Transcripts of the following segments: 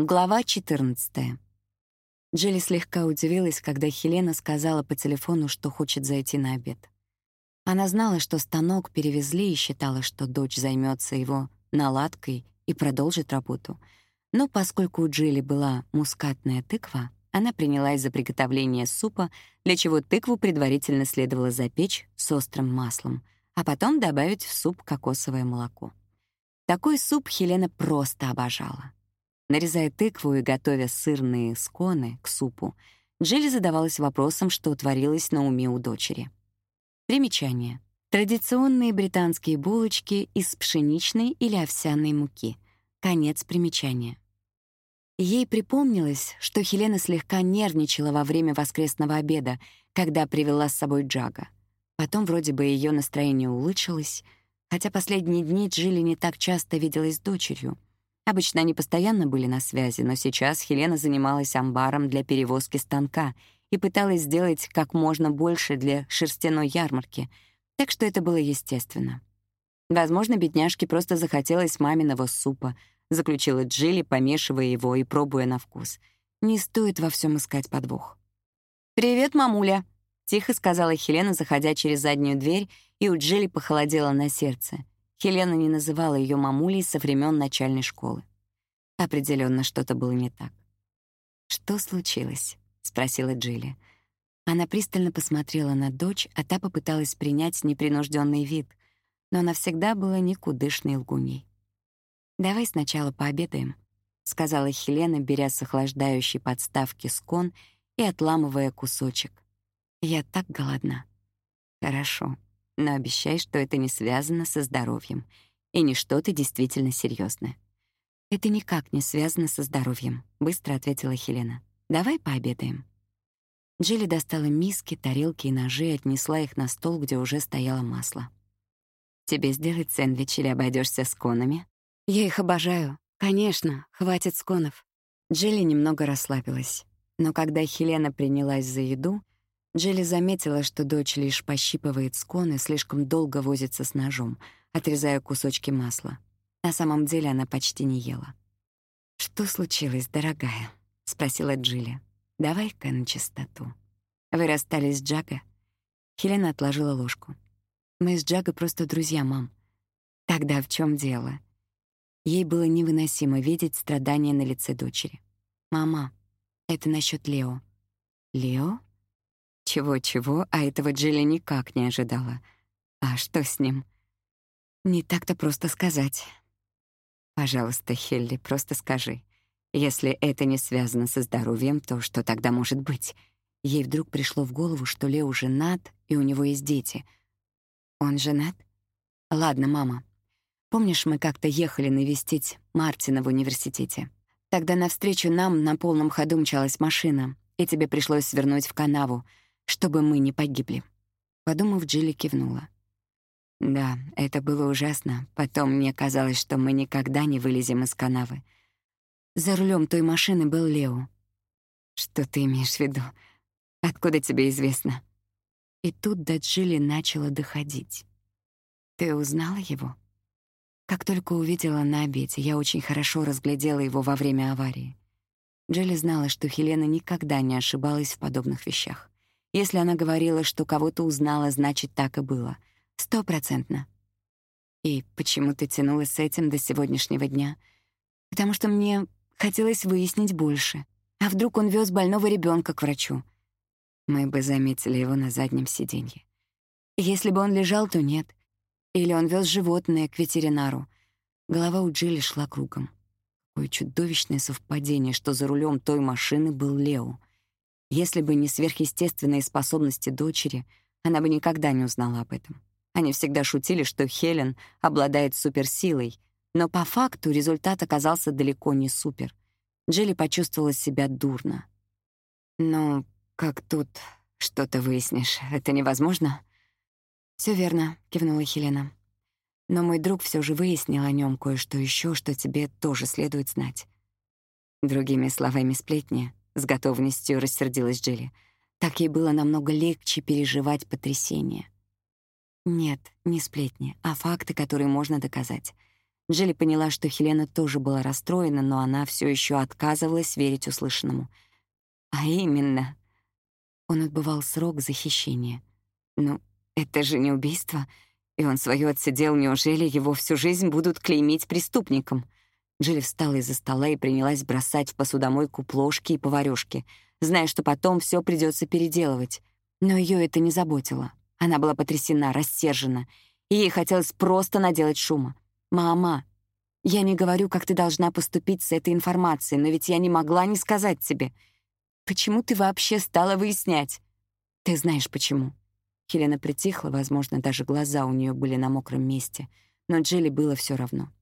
Глава 14. Джилли слегка удивилась, когда Хелена сказала по телефону, что хочет зайти на обед. Она знала, что станок перевезли и считала, что дочь займется его наладкой и продолжит работу. Но поскольку у Джилли была мускатная тыква, она принялась за приготовление супа, для чего тыкву предварительно следовало запечь с острым маслом, а потом добавить в суп кокосовое молоко. Такой суп Хелена просто обожала. Нарезая тыкву и готовя сырные сконы к супу, Джилли задавалась вопросом, что творилось на уме у дочери. Примечание. Традиционные британские булочки из пшеничной или овсяной муки. Конец примечания. Ей припомнилось, что Хелена слегка нервничала во время воскресного обеда, когда привела с собой Джага. Потом вроде бы ее настроение улучшилось, хотя последние дни Джилли не так часто виделась с дочерью — Обычно они постоянно были на связи, но сейчас Хелена занималась амбаром для перевозки станка и пыталась сделать как можно больше для шерстяной ярмарки, так что это было естественно. Возможно, бедняжке просто захотелось маминого супа, заключила Джилли, помешивая его и пробуя на вкус. Не стоит во всем искать подвох. «Привет, мамуля», — тихо сказала Хелена, заходя через заднюю дверь, и у Джилли похолодело на сердце — Хелена не называла ее мамулей со времен начальной школы. Определенно что-то было не так. «Что случилось?» — спросила Джилли. Она пристально посмотрела на дочь, а та попыталась принять непринужденный вид, но она всегда была никудышной лгуней. «Давай сначала пообедаем», — сказала Хелена, беря с охлаждающей подставки скон и отламывая кусочек. «Я так голодна». «Хорошо», но обещай, что это не связано со здоровьем и не что-то действительно серьезное. Это никак не связано со здоровьем, быстро ответила Хелена. Давай пообедаем. Джилли достала миски, тарелки и ножи и отнесла их на стол, где уже стояло масло. Тебе сделать сэндвич или обойдешься сконами? Я их обожаю. Конечно, хватит сконов. Джилли немного расслабилась. Но когда Хелена принялась за еду, Джилли заметила, что дочь лишь пощипывает скон и слишком долго возится с ножом, отрезая кусочки масла. На самом деле она почти не ела. «Что случилось, дорогая?» — спросила Джилли. «Давай-ка на чистоту. Вы расстались с Джага?» Хелена отложила ложку. «Мы с Джага просто друзья, мам». «Тогда в чем дело?» Ей было невыносимо видеть страдания на лице дочери. «Мама, это насчет Лео». «Лео?» Чего-чего, а этого Джилли никак не ожидала. А что с ним? Не так-то просто сказать. Пожалуйста, Хелли, просто скажи. Если это не связано со здоровьем, то что тогда может быть? Ей вдруг пришло в голову, что Лео женат, и у него есть дети. Он женат? Ладно, мама. Помнишь, мы как-то ехали навестить Мартина в университете? Тогда навстречу нам на полном ходу мчалась машина, и тебе пришлось свернуть в канаву — чтобы мы не погибли. Подумав, Джилли кивнула. Да, это было ужасно. Потом мне казалось, что мы никогда не вылезем из канавы. За рулем той машины был Лео. Что ты имеешь в виду? Откуда тебе известно? И тут до Джилли начало доходить. Ты узнала его? Как только увидела на обеде, я очень хорошо разглядела его во время аварии. Джилли знала, что Хелена никогда не ошибалась в подобных вещах. Если она говорила, что кого-то узнала, значит, так и было. Стопроцентно. И почему ты тянулась с этим до сегодняшнего дня? Потому что мне хотелось выяснить больше. А вдруг он вез больного ребенка к врачу? Мы бы заметили его на заднем сиденье. Если бы он лежал, то нет. Или он вез животное к ветеринару. Голова у Джилли шла кругом. Какое чудовищное совпадение, что за рулем той машины был Лео. Если бы не сверхъестественные способности дочери, она бы никогда не узнала об этом. Они всегда шутили, что Хелен обладает суперсилой, но по факту результат оказался далеко не супер. Джилли почувствовала себя дурно. «Ну, как тут что-то выяснишь? Это невозможно?» Все верно», — кивнула Хелена. «Но мой друг все же выяснил о нем кое-что еще, что тебе тоже следует знать». Другими словами, сплетни с готовностью рассердилась Джилли. Так ей было намного легче переживать потрясение. Нет, не сплетни, а факты, которые можно доказать. Джилли поняла, что Хелена тоже была расстроена, но она все еще отказывалась верить услышанному. А именно, он отбывал срок за хищение. Ну, это же не убийство, и он свое отсидел, неужели его всю жизнь будут клеймить преступником? Джилли встала из-за стола и принялась бросать в посудомойку плошки и поварёшки, зная, что потом все придется переделывать. Но ее это не заботило. Она была потрясена, рассержена, и ей хотелось просто наделать шума. «Мама, я не говорю, как ты должна поступить с этой информацией, но ведь я не могла не сказать тебе. Почему ты вообще стала выяснять? Ты знаешь, почему». Хелена притихла, возможно, даже глаза у нее были на мокром месте, но Джилли было все равно.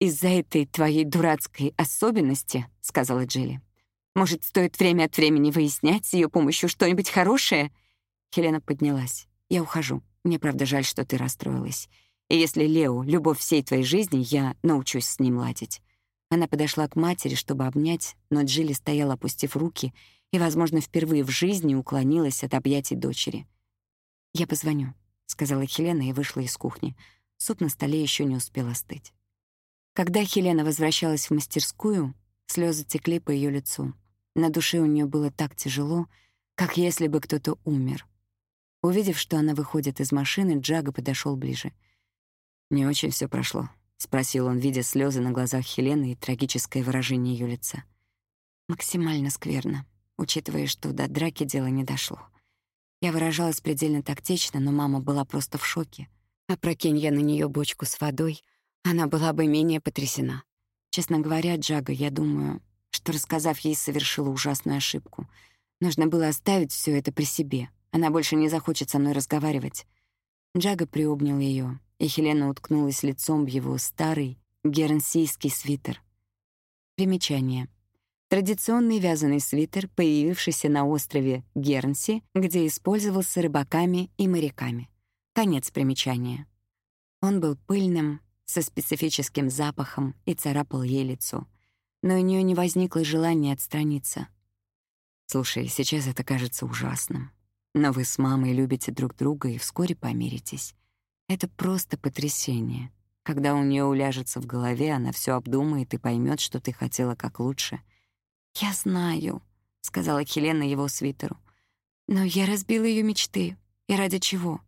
«Из-за этой твоей дурацкой особенности», — сказала Джилли. «Может, стоит время от времени выяснять с ее помощью что-нибудь хорошее?» Хелена поднялась. «Я ухожу. Мне правда жаль, что ты расстроилась. И если Лео — любовь всей твоей жизни, я научусь с ним ладить». Она подошла к матери, чтобы обнять, но Джилли стояла, опустив руки, и, возможно, впервые в жизни уклонилась от объятий дочери. «Я позвоню», — сказала Хелена и вышла из кухни. Суп на столе еще не успел остыть. Когда Хелена возвращалась в мастерскую, слезы текли по ее лицу. На душе у нее было так тяжело, как если бы кто-то умер. Увидев, что она выходит из машины, Джага подошел ближе. «Не очень все прошло», — спросил он, видя слезы на глазах Хелены и трагическое выражение ее лица. «Максимально скверно, учитывая, что до драки дело не дошло. Я выражалась предельно тактично, но мама была просто в шоке. Опрокинь я на нее бочку с водой, она была бы менее потрясена. Честно говоря, Джага, я думаю, что, рассказав ей, совершила ужасную ошибку. Нужно было оставить все это при себе. Она больше не захочет со мной разговаривать. Джага приобнял ее, и Хелена уткнулась лицом в его старый гернсийский свитер. Примечание. Традиционный вязаный свитер, появившийся на острове Гернси, где использовался рыбаками и моряками. Конец примечания. Он был пыльным, со специфическим запахом и царапал ей лицо. Но у нее не возникло желания отстраниться. «Слушай, сейчас это кажется ужасным. Но вы с мамой любите друг друга и вскоре помиритесь. Это просто потрясение. Когда у нее уляжется в голове, она все обдумает и поймет, что ты хотела как лучше. «Я знаю», — сказала Хелена его свитеру. «Но я разбила ее мечты. И ради чего?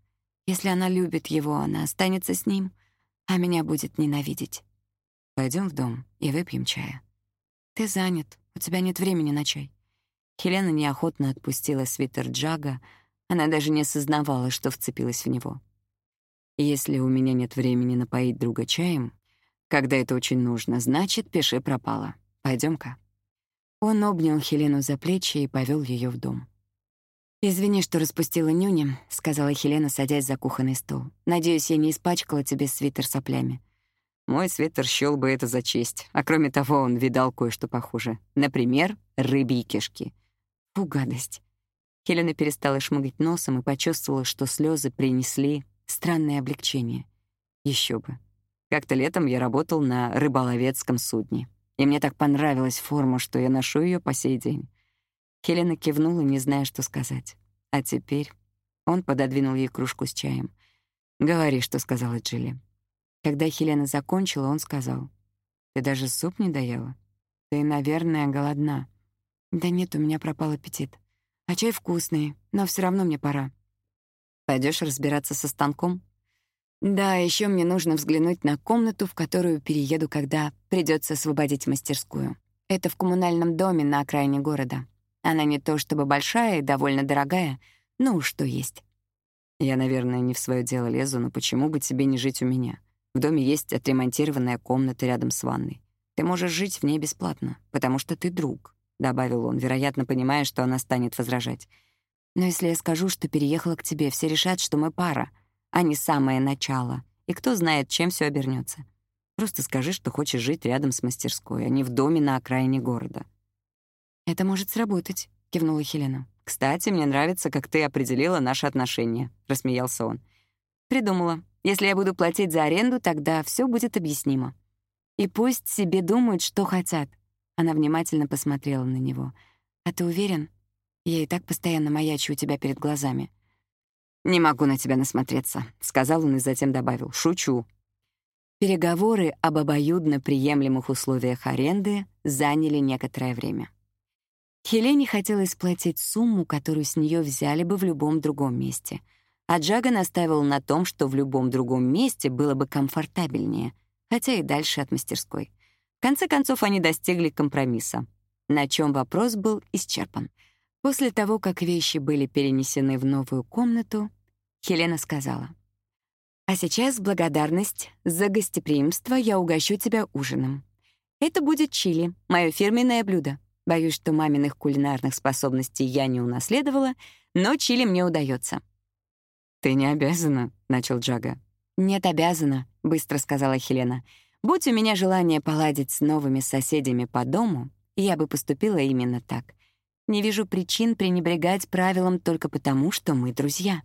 Если она любит его, она останется с ним, а меня будет ненавидеть. Пойдем в дом и выпьем чая». «Ты занят. У тебя нет времени на чай». Хелена неохотно отпустила свитер Джага, она даже не осознавала, что вцепилась в него. «Если у меня нет времени напоить друга чаем, когда это очень нужно, значит, пиши пропало. пойдем ка Он обнял Хелену за плечи и повел ее в дом. «Извини, что распустила нюни», — сказала Хелена, садясь за кухонный стол. «Надеюсь, я не испачкала тебе свитер соплями». Мой свитер счёл бы это за честь, а кроме того он видал кое-что похуже. Например, рыбьи кишки. Фу, гадость. Хелена перестала шмыгать носом и почувствовала, что слезы принесли странное облегчение. Еще бы. Как-то летом я работал на рыболовецком судне, и мне так понравилась форма, что я ношу ее по сей день. Хелена кивнула, не зная, что сказать. А теперь он пододвинул ей кружку с чаем. «Говори, что сказала Джилли». Когда Хелена закончила, он сказал. «Ты даже суп не доела? Ты, наверное, голодна». Да нет, у меня пропал аппетит. А чай вкусный, но все равно мне пора. Пойдешь разбираться со станком? Да, еще мне нужно взглянуть на комнату, в которую перееду, когда придется освободить мастерскую. Это в коммунальном доме на окраине города. Она не то чтобы большая и довольно дорогая, но уж что есть. Я, наверное, не в свое дело лезу, но почему бы тебе не жить у меня? В доме есть отремонтированная комната рядом с ванной. Ты можешь жить в ней бесплатно, потому что ты друг. — добавил он, вероятно, понимая, что она станет возражать. «Но если я скажу, что переехала к тебе, все решат, что мы пара, а не самое начало. И кто знает, чем все обернется. Просто скажи, что хочешь жить рядом с мастерской, а не в доме на окраине города». «Это может сработать», — кивнула Хелена. «Кстати, мне нравится, как ты определила наши отношения», — рассмеялся он. «Придумала. Если я буду платить за аренду, тогда все будет объяснимо. И пусть себе думают, что хотят. Она внимательно посмотрела на него. «А ты уверен? Я и так постоянно маячу у тебя перед глазами». «Не могу на тебя насмотреться», — сказал он и затем добавил. «Шучу». Переговоры об обоюдно приемлемых условиях аренды заняли некоторое время. Хелене хотелось платить сумму, которую с нее взяли бы в любом другом месте. А Джага настаивал на том, что в любом другом месте было бы комфортабельнее, хотя и дальше от мастерской. В конце концов, они достигли компромисса, на чем вопрос был исчерпан. После того, как вещи были перенесены в новую комнату, Хелена сказала, «А сейчас благодарность за гостеприимство я угощу тебя ужином. Это будет чили, мое фирменное блюдо. Боюсь, что маминых кулинарных способностей я не унаследовала, но чили мне удается. «Ты не обязана», — начал Джага. «Нет, обязана», — быстро сказала Хелена. «Будь у меня желание поладить с новыми соседями по дому, я бы поступила именно так. Не вижу причин пренебрегать правилам только потому, что мы друзья».